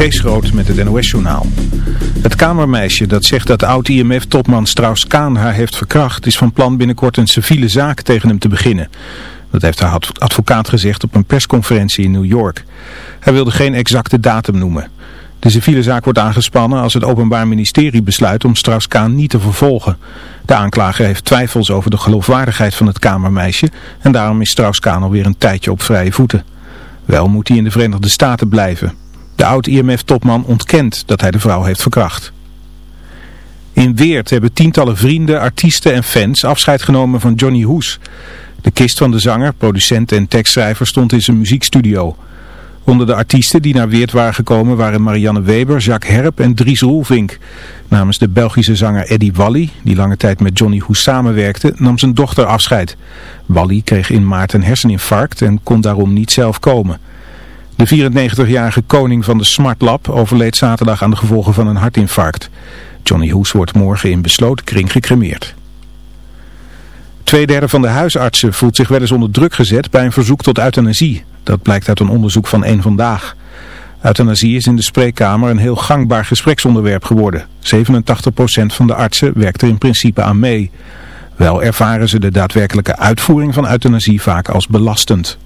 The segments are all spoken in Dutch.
Kees met het NOS-journaal. Het kamermeisje dat zegt dat oud-IMF-topman Strauss-Kaan haar heeft verkracht... is van plan binnenkort een civiele zaak tegen hem te beginnen. Dat heeft haar advocaat gezegd op een persconferentie in New York. Hij wilde geen exacte datum noemen. De civiele zaak wordt aangespannen als het Openbaar Ministerie besluit om Strauss-Kaan niet te vervolgen. De aanklager heeft twijfels over de geloofwaardigheid van het kamermeisje... en daarom is Strauss-Kaan alweer een tijdje op vrije voeten. Wel moet hij in de Verenigde Staten blijven. De oud-IMF-topman ontkent dat hij de vrouw heeft verkracht. In Weert hebben tientallen vrienden, artiesten en fans afscheid genomen van Johnny Hoes. De kist van de zanger, producent en tekstschrijver stond in zijn muziekstudio. Onder de artiesten die naar Weert waren gekomen waren Marianne Weber, Jacques Herp en Dries Roelvink. Namens de Belgische zanger Eddie Wally, die lange tijd met Johnny Hoes samenwerkte, nam zijn dochter afscheid. Wally kreeg in maart een herseninfarct en kon daarom niet zelf komen. De 94-jarige koning van de Smart Lab overleed zaterdag aan de gevolgen van een hartinfarct. Johnny Hoes wordt morgen in besloten kring gecremeerd. Tweederde van de huisartsen voelt zich wel eens onder druk gezet bij een verzoek tot euthanasie. Dat blijkt uit een onderzoek van één Vandaag. Euthanasie is in de spreekkamer een heel gangbaar gespreksonderwerp geworden. 87% van de artsen werkt er in principe aan mee. Wel ervaren ze de daadwerkelijke uitvoering van euthanasie vaak als belastend.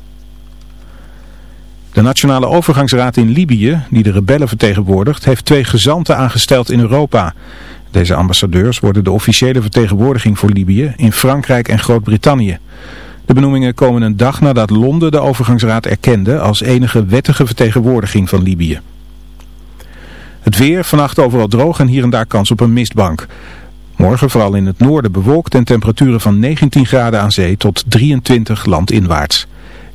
De Nationale Overgangsraad in Libië, die de rebellen vertegenwoordigt, heeft twee gezanten aangesteld in Europa. Deze ambassadeurs worden de officiële vertegenwoordiging voor Libië in Frankrijk en Groot-Brittannië. De benoemingen komen een dag nadat Londen de overgangsraad erkende als enige wettige vertegenwoordiging van Libië. Het weer, vannacht overal droog en hier en daar kans op een mistbank. Morgen vooral in het noorden bewolkt en temperaturen van 19 graden aan zee tot 23 landinwaarts.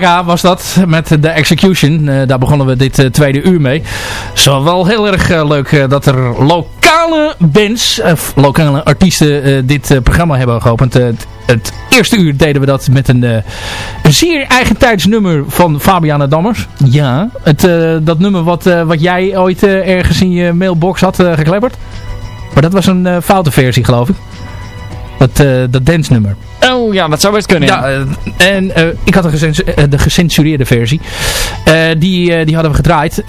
Was dat met de Execution. Eh, daar begonnen we dit eh, tweede uur mee. Zo wel heel erg eh, leuk dat er lokale bands, of lokale artiesten dit programma hebben geopend. Het eerste uur deden we dat met een, een zeer eigentijds nummer van Fabiana Dammers. Ja, het, dat nummer wat, wat jij ooit ergens in je mailbox had geklepperd. Maar dat was een foute versie geloof ik. Dat, dat dance nummer. Oh ja, dat zou best kunnen. Ja, en ik had de, de gecensureerde versie. die, die hadden we gedraaid.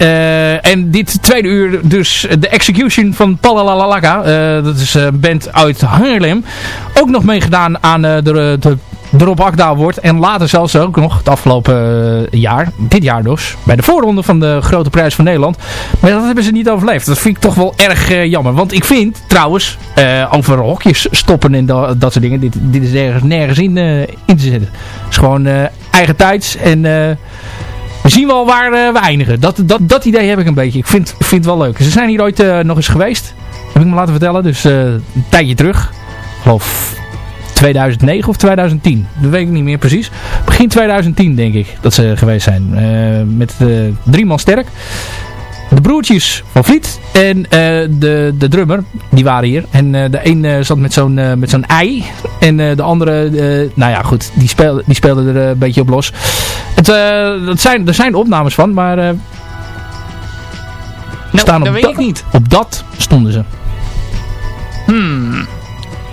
en dit tweede uur dus de Execution van Palalalaka. dat is een band uit Haarlem. Ook nog meegedaan aan de de Rob Akda wordt. En later zelfs ook nog het afgelopen eh, jaar, dit jaar dus, bij de voorronde van de Grote Prijs van Nederland. Maar dat hebben ze niet overleefd. Dat vind ik toch wel erg uh, jammer. Want ik vind trouwens, uh, over hokjes stoppen en dat, dat soort dingen, dit, dit is ergens nergens in, in te zetten. Het is gewoon eigen tijds en... we zien wel waar we eindigen. Dat, dat, dat idee heb ik een beetje. Ik vind, vind het wel leuk. Ze zijn hier ooit nog eens geweest. Heb ik me laten vertellen. Dus een tijdje terug. Ik geloof 2009 of 2010. Dat weet ik niet meer precies. Begin 2010 denk ik dat ze geweest zijn. Uh, met uh, drie man sterk. De broertjes van Vliet en uh, de, de drummer, die waren hier. En de een zat met zo'n met zo'n ei. En de andere, nou ja goed, die speelde, die speelde er een beetje op los. Het, dat zijn, er zijn opnames van, maar... nou, staan dat weet ik niet. Op dat stonden ze.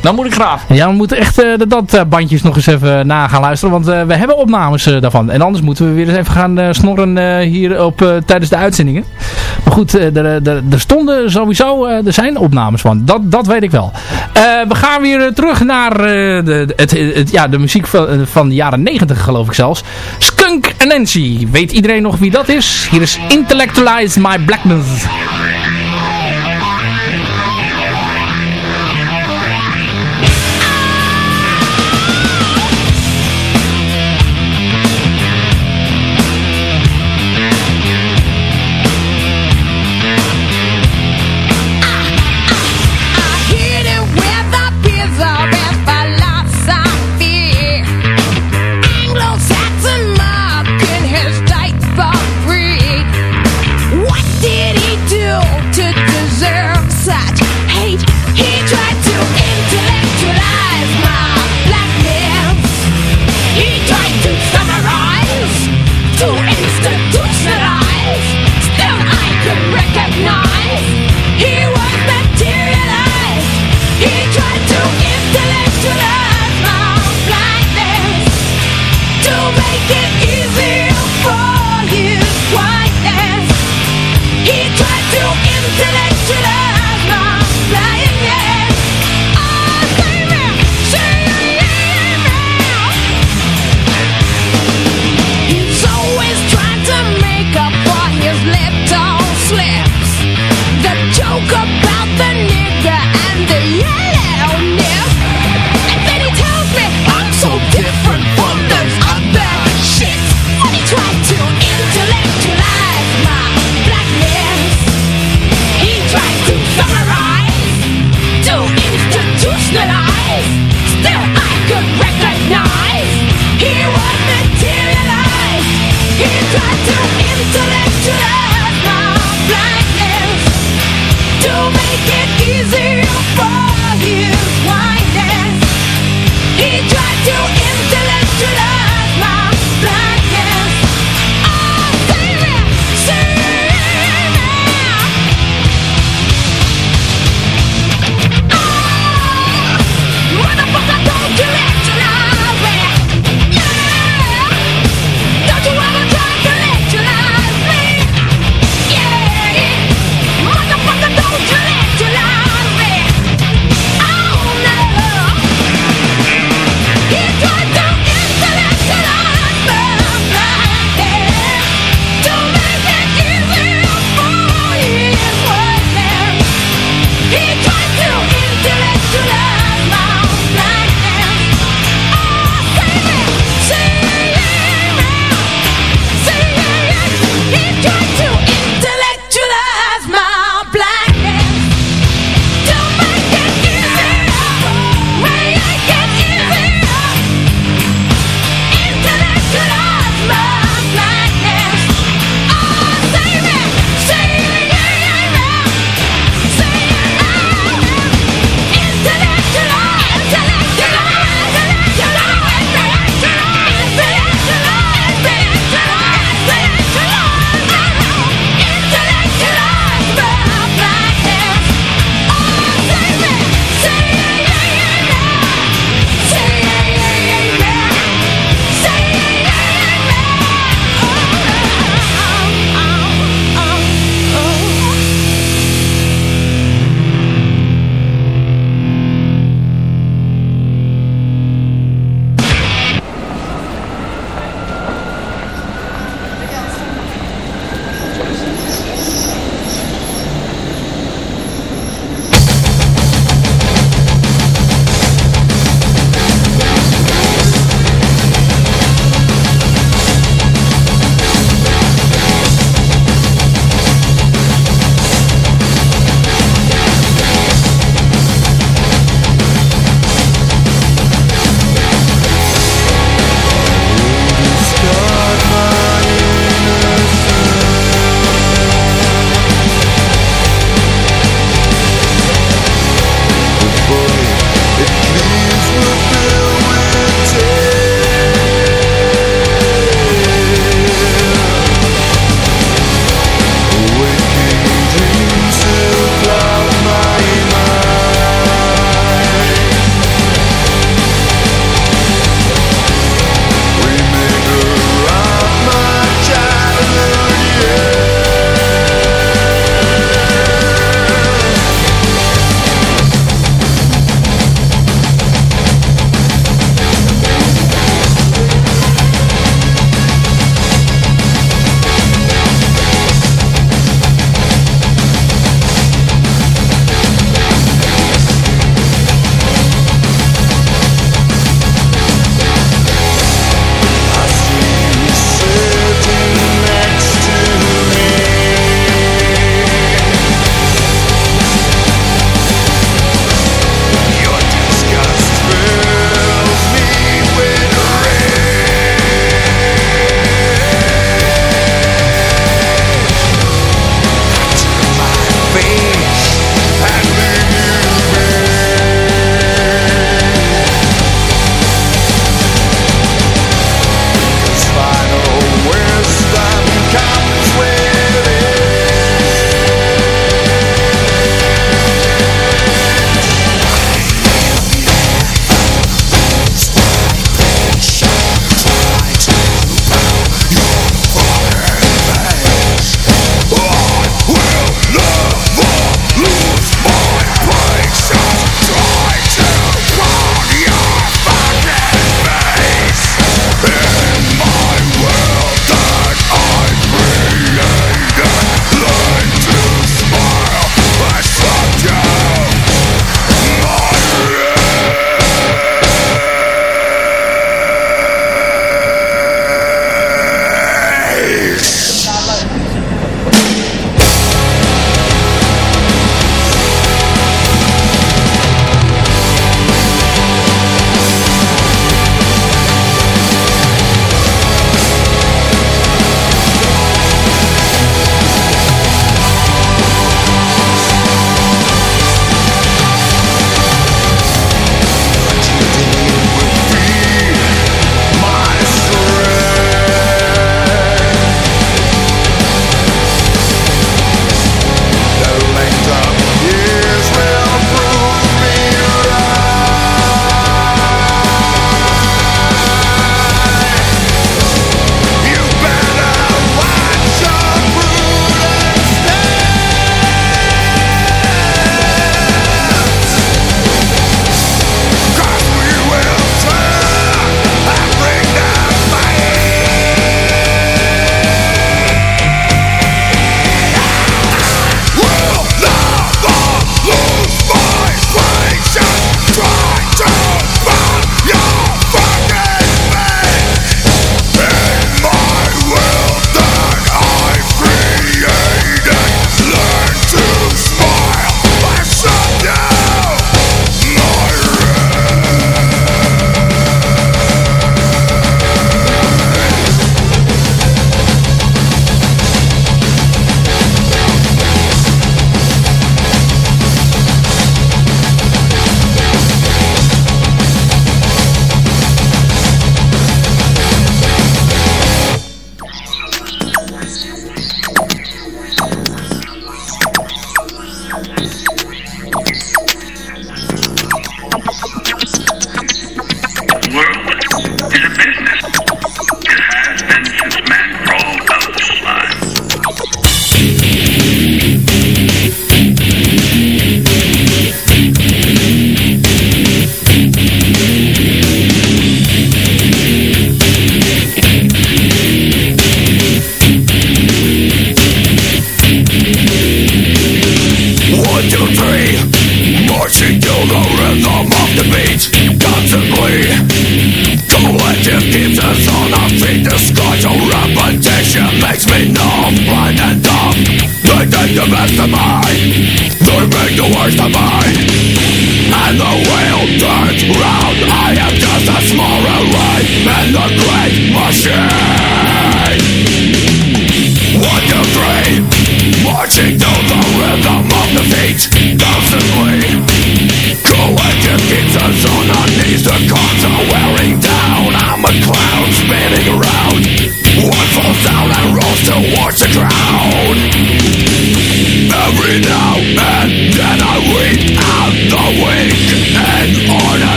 Dan moet ik graag. Ja, we moeten echt uh, dat uh, bandjes nog eens even na gaan luisteren. Want we hebben opnames daarvan. En anders moeten we weer eens even gaan snorren hier op, tijdens de uitzendingen. Maar goed, er stonden sowieso, er zijn opnames van. Dat, dat weet ik wel. we gaan weer terug naar de, het, ja, de muziek van, van de jaren 90 geloof ik zelfs. Skunk Nancy. Weet iedereen nog wie dat is? Hier is Intellectualize My Blackness.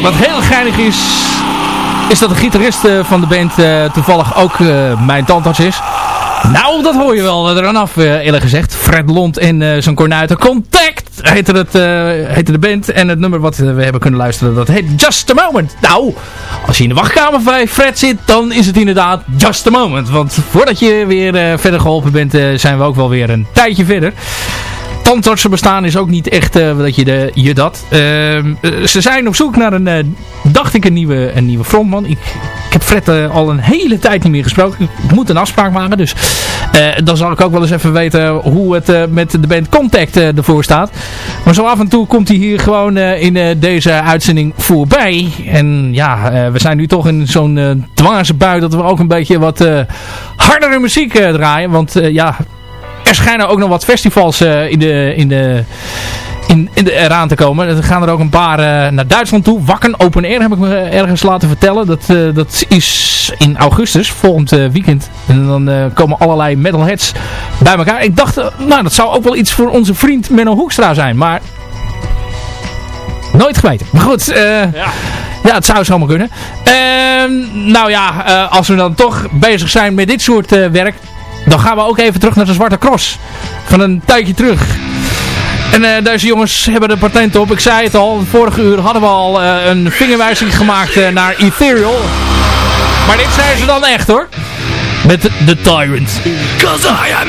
Wat heel geinig is, is dat de gitarist eh, van de band eh, toevallig ook eh, mijn tandarts is. Nou, dat hoor je wel eraan af, eerlijk gezegd. Fred Lond en zijn kornuiten. Contact heette, het, de band. En het nummer wat we hebben kunnen luisteren, dat heet Just a Moment. Nou, als je in de wachtkamer bij Fred zit, dan is het inderdaad Just a Moment. Want voordat je weer verder geholpen bent, zijn we ook wel weer een tijdje verder tandartsen bestaan is ook niet echt eh, dat je, de, je dat. Ehm, eh, ze zijn op zoek naar een, eh, dacht ik, een nieuwe, een nieuwe frontman. Ik, ik heb Fred al een hele tijd niet meer gesproken. Ik moet een afspraak maken, dus dan zal ik ook wel eens even weten hoe het met de band Contact ervoor staat. Maar zo af en toe komt hij hier gewoon in deze uitzending voorbij. En ja, we zijn nu toch in zo'n uh, dwaze bui dat we ook een beetje wat hardere muziek draaien. Want ja, er schijnen ook nog wat festivals eh, in de, in de, in, in de, eraan te komen. Er gaan er ook een paar eh, naar Duitsland toe. Wakken Open Air heb ik me ergens laten vertellen. Dat, eh, dat is in augustus, volgend weekend. En dan komen allerlei metalheads bij elkaar. Ik dacht, nou dat zou ook wel iets voor onze vriend Menno Hoekstra zijn. Maar nooit geweten. Maar goed, eh, ja. het zou zomaar kunnen. Ehm, nou ja, als we dan toch bezig zijn met dit soort werk... dan gaan we ook even terug naar de Zwarte Cross. Van een tijdje terug. En eh, deze jongens hebben er patent op. Ik zei het al, vorige uur hadden we al eh, een vingerwijzing gemaakt eh, naar Ethereal. Maar dit zijn ze dan echt hoor. Met The Tyrant. Cause I am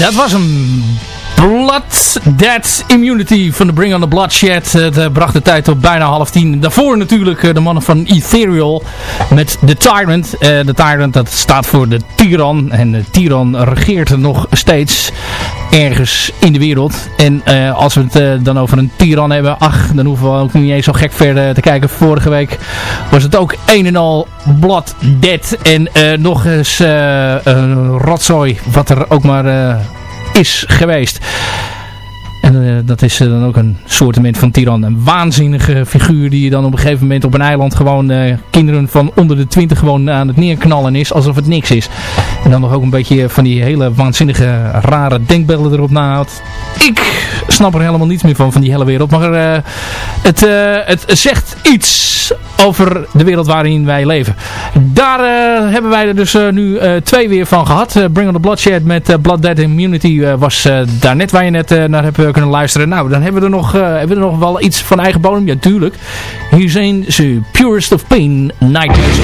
Dat was een Blood Dead Immunity van de Bring on the Bloodshed. Het uh, bracht de tijd op bijna half tien. Daarvoor natuurlijk uh, de mannen van Ethereal met The Tyrant. De Tyrant dat staat voor de Tyran. En de Tyran regeert nog steeds ergens in de wereld. En als we het dan over een Tyran hebben, ach, dan hoeven we ook niet eens zo gek verder te kijken. Vorige week was het ook een en al Blood Dead. En nog eens een rotzooi wat er ook maar is geweest. En uh, dat is uh, dan ook een soortement van tiran. Een waanzinnige figuur die je dan op een gegeven moment op een eiland gewoon uh, kinderen van onder de twintig gewoon aan het neerknallen is. Alsof het niks is. En dan nog ook een beetje van die hele waanzinnige rare denkbeelden erop nahoudt. Ik snap er helemaal niets meer van, van die hele wereld. Maar het, het zegt iets over de wereld waarin wij leven. Daar uh, hebben wij er dus uh, nu uh, twee weer van gehad. Bring on the Bloodshed met Blood Dead Immunity was daar net waar je net naar hebt kunnen luisteren. Nou, dan hebben we er nog, hebben we er nog wel iets van eigen bodem. Ja, tuurlijk. Hier zijn ze Purest of Pain, Nightmares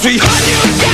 最狠的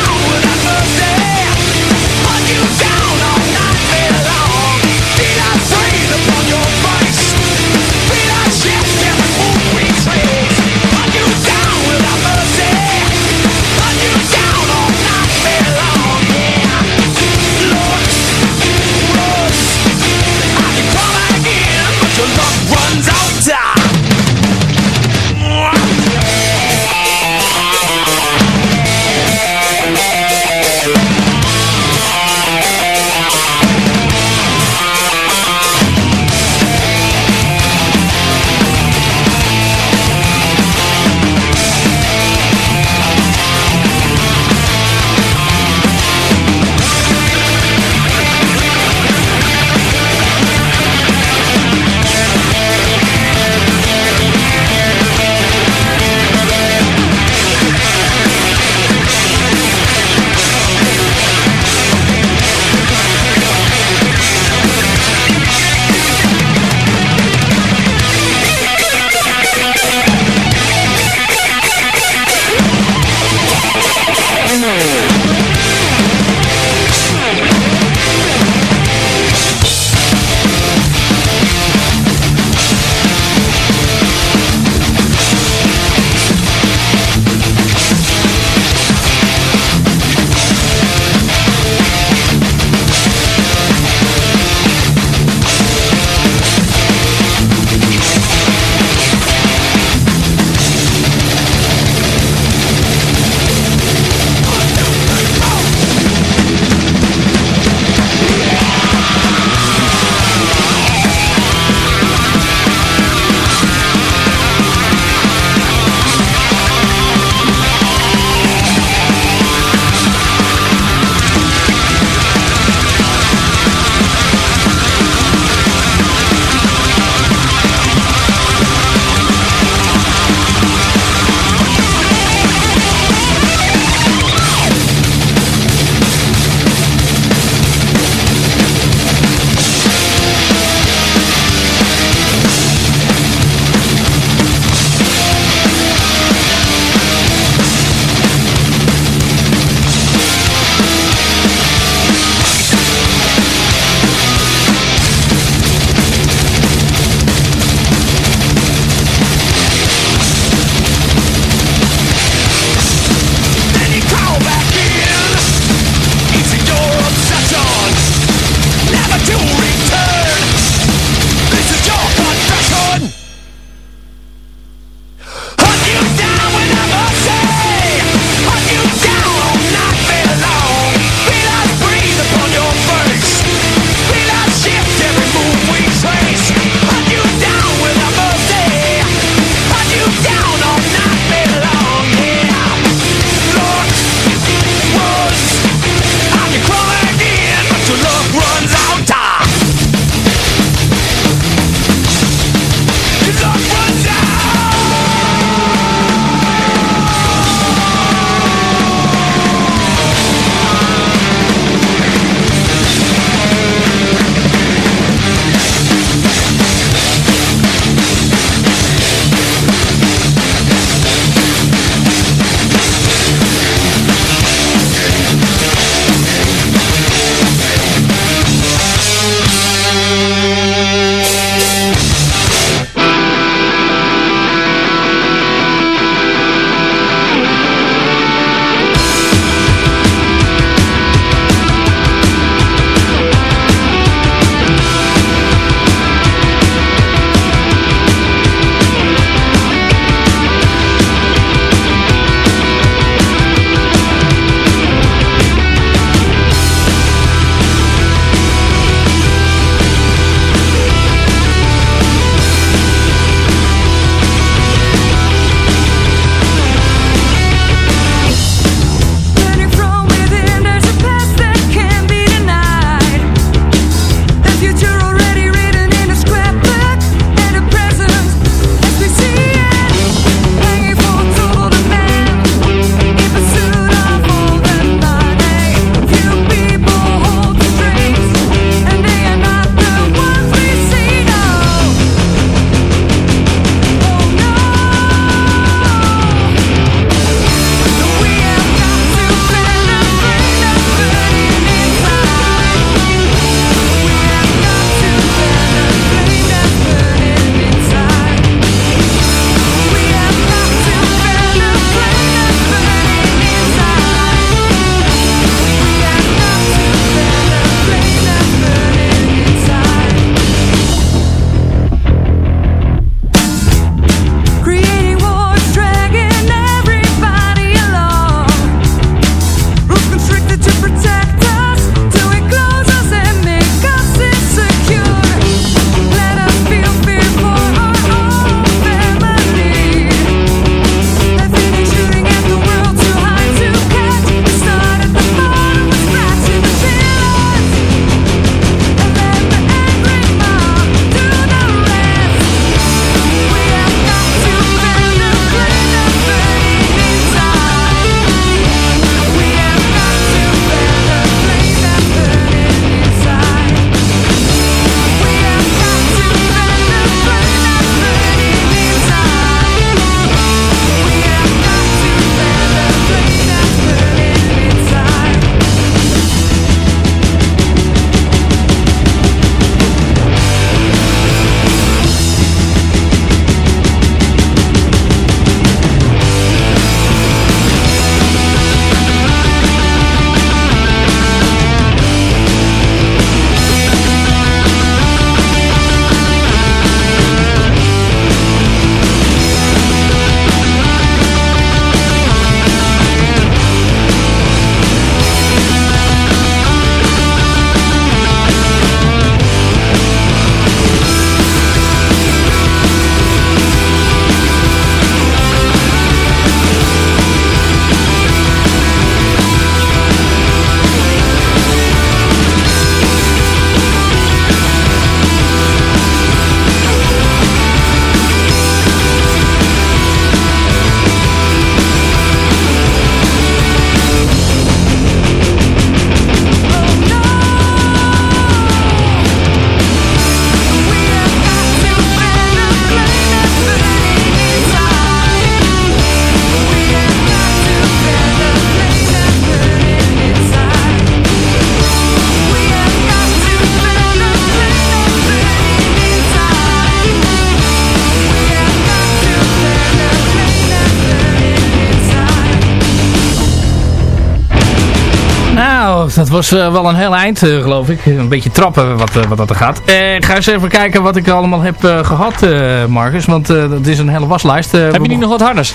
dat was eh, wel een heel eind, eh, geloof ik. Een beetje trappen wat, eh, wat dat er gaat. Ik ga eens even kijken wat ik allemaal heb eh, gehad, eh, Marcus. Want dat is een hele waslijst. Heb je niet nog wat harders?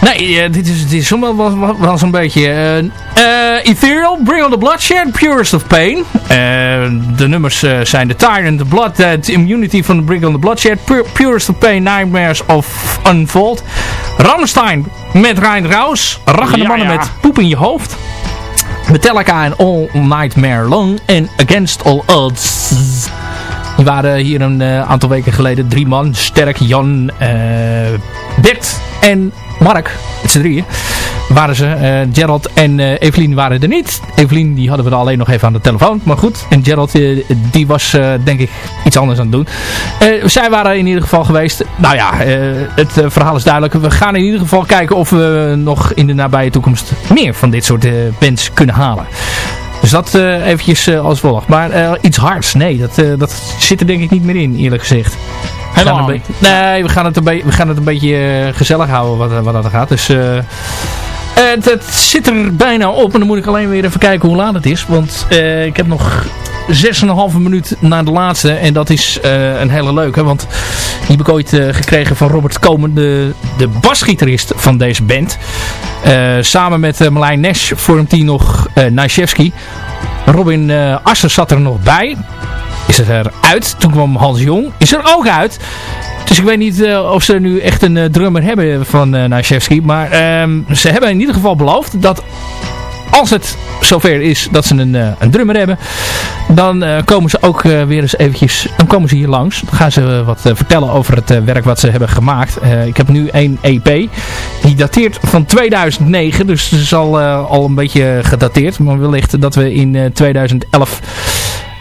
Nee, dit is, dit is wel, wel, zo'n beetje... Ethereal, Bring on the Bloodshed, Purest of Pain. De nummers zijn The Tyrant, The Blood, The Immunity van Bring on the Bloodshed, Pur- Purest of Pain, Nightmares of Unfold. Ramstein met Ryan Raus, Rachende Ja, mannen ja. met Poep in je hoofd. Metallica en All Nightmare Long en Against All Odds. Die waren hier een eh, aantal weken geleden drie man. Sterk, Jan, eh, Bert en Mark. Met z'n drieën waren ze. Eh, Gerald en eh, Evelien waren er niet. Evelien die hadden we alleen nog even aan de telefoon. Maar goed. En Gerald eh, die was denk ik iets anders aan het doen. Zij waren in ieder geval geweest. Nou ja, het verhaal is duidelijk. We gaan in ieder geval kijken of we nog in de nabije toekomst meer van dit soort bands kunnen halen. Dus dat eh, eventjes als volgt. Maar iets hards, nee, dat, dat zit er denk ik niet meer in, eerlijk gezegd. Helemaal niet. Nee, we gaan het een, be- we gaan het een beetje eh, gezellig houden wat, wat dat gaat. Dus eh, eh, het, het zit er bijna op. En dan moet ik alleen weer even kijken hoe laat het is. Want ik heb nog 6,5 minuut naar de laatste. En dat is een hele leuke. Want die heb ik ooit gekregen van Robert Komen, de, de basgitarist van deze band. Samen met Marlijn Nash vormt hij nog uh. Robin Asser zat er nog bij. Is er uit. Toen kwam Hans Jong. Is er ook uit. Dus ik weet niet uh, of ze nu echt een uh, drummer hebben van uh. Maar um, ze hebben in ieder geval beloofd dat als het zover is dat ze een, een drummer hebben, dan komen ze ook weer eens eventjes, dan komen ze hier langs. Dan gaan ze wat vertellen over het werk wat ze hebben gemaakt. Ik heb nu een EP, die dateert van 2009, dus het is al, al een beetje gedateerd. Maar wellicht dat we in uh, 2011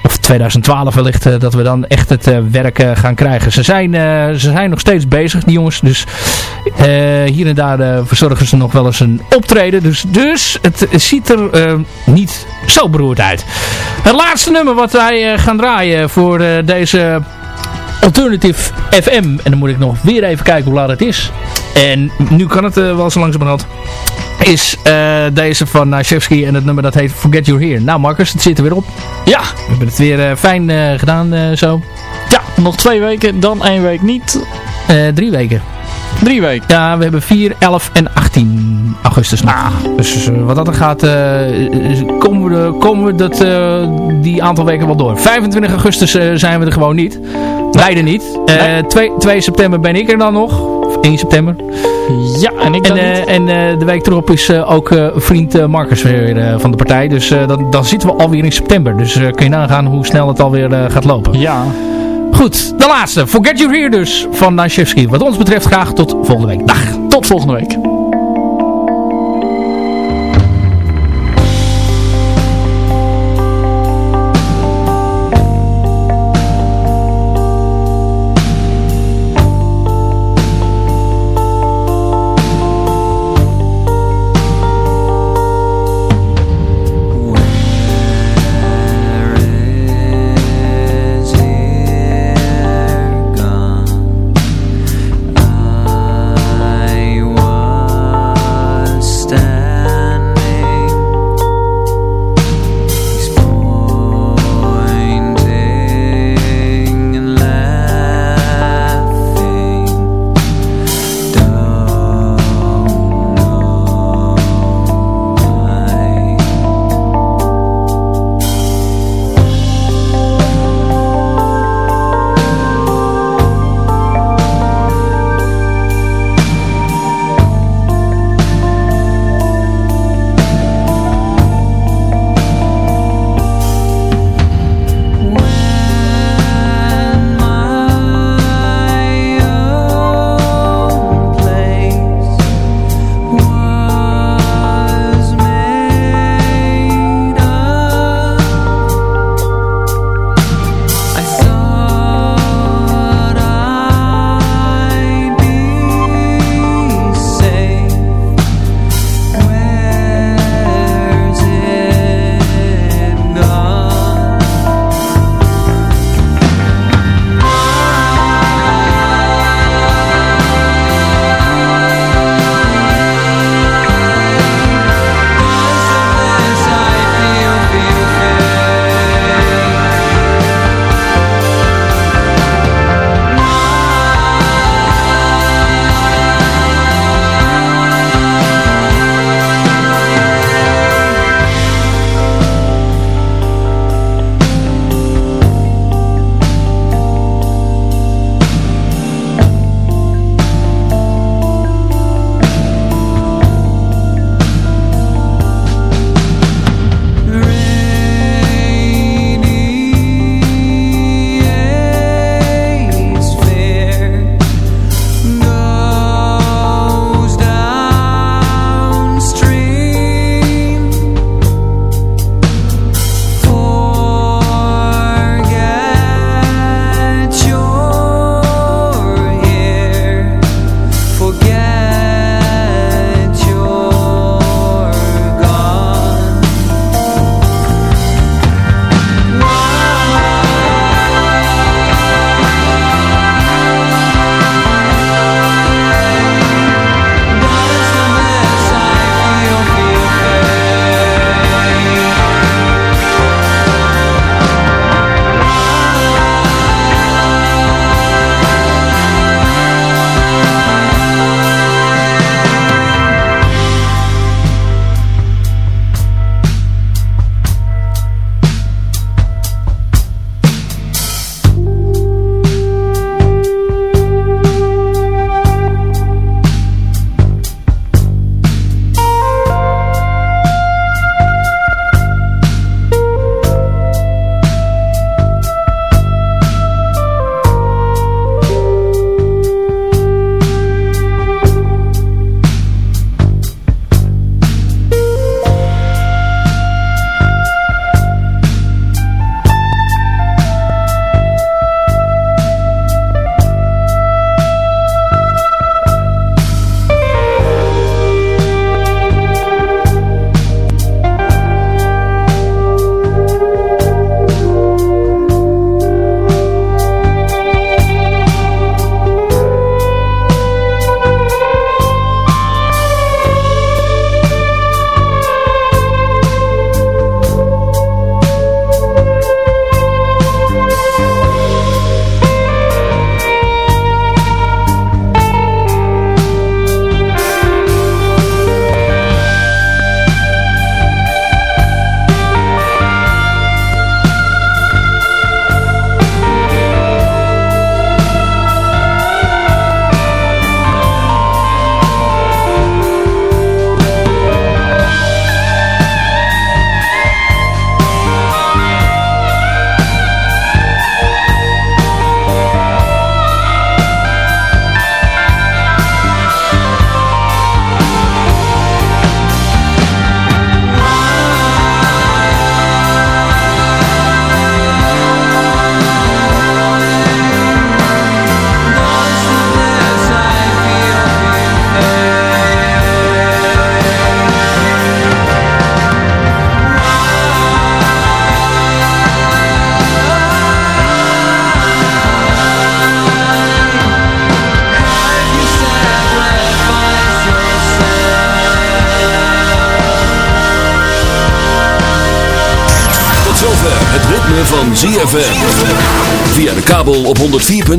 of 2012 wellicht uh, dat we dan echt het uh, werk uh, gaan krijgen. Ze zijn, ze zijn nog steeds bezig, die jongens. Dus hier en daar verzorgen ze nog wel eens een optreden. Dus, dus het ziet er niet zo beroerd uit. Het laatste nummer wat wij gaan draaien voor deze Alternative FM. En dan moet ik nog weer even kijken hoe laat het is. En nu kan het wel zo langzamerhand is uh, deze van Nashevsky en het nummer dat heet Forget You're Here. Nou Marcus, het zit er weer op. Ja. We hebben het weer uh, fijn uh, gedaan zo. Ja, nog twee weken, dan één week niet. drie weken. Drie weken? Ja, we hebben 4, 11 en 18 augustus nog. Ah. Dus wat dat er gaat, komen we, komen we dat, die aantal weken wel door. 25 augustus zijn we er gewoon niet. Beide niet. Nee. 2, 2 september ben ik er dan nog. Of 1 september. Ja, en ik en, uh, en uh, de week erop is uh, ook vriend Marcus weer van de partij. Dus dan, dan zitten we alweer in september. Dus kun je nagaan hoe snel het alweer gaat lopen. Ja. Goed, de laatste. Forget You Here dus van Nashevsky. Wat ons betreft graag tot volgende week. Dag. Tot volgende week.